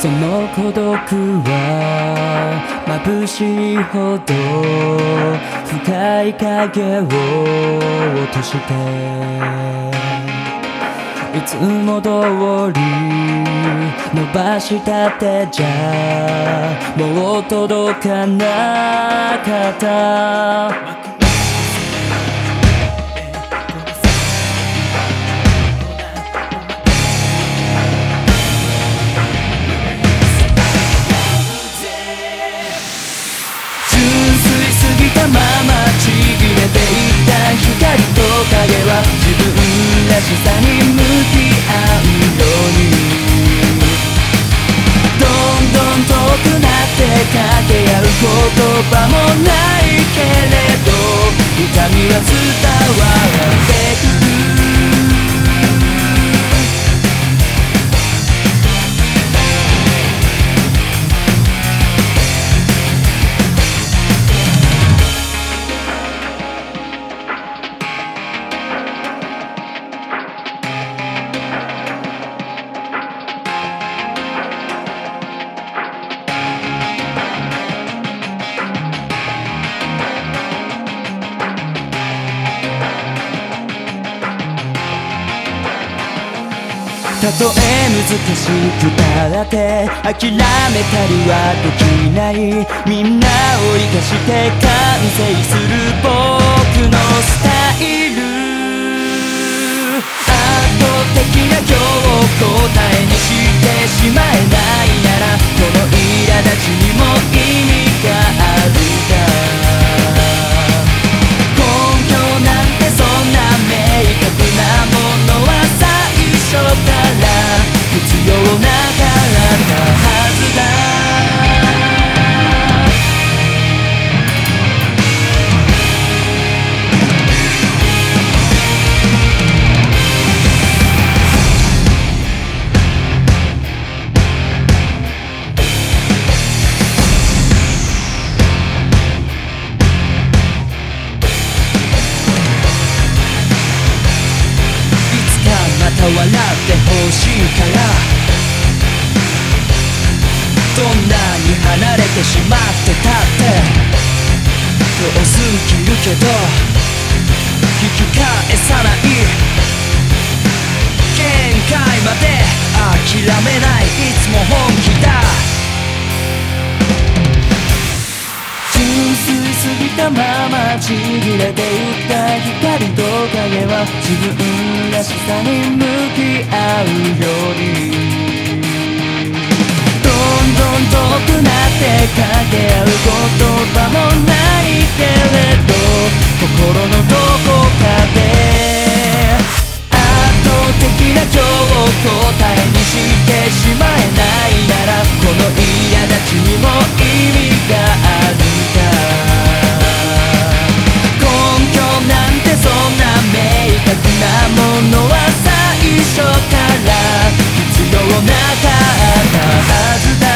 届くは眩しいほど深い影を落としていつも通り伸ばした手じゃもう届かなかったちぎれていった光と影は自分らしさに向き合うようにどんどん遠くなって掛け合う言葉もないけれど痛みは伝わってたとえ難しくたって諦めたりはできない。みんなを生かして完成する僕の笑ってほしいから。どんなに離れてしまってたって。遠すぎるけど。引き返さない。限界まで諦めない。いつもままちぎれていった光と影は自分らしさに向き合うよりどんどん遠くなってかけ合う言葉もないけれど心のどこかで。圧倒的な情を答えにしてしまえないならものは最初から必要なかったはずだ。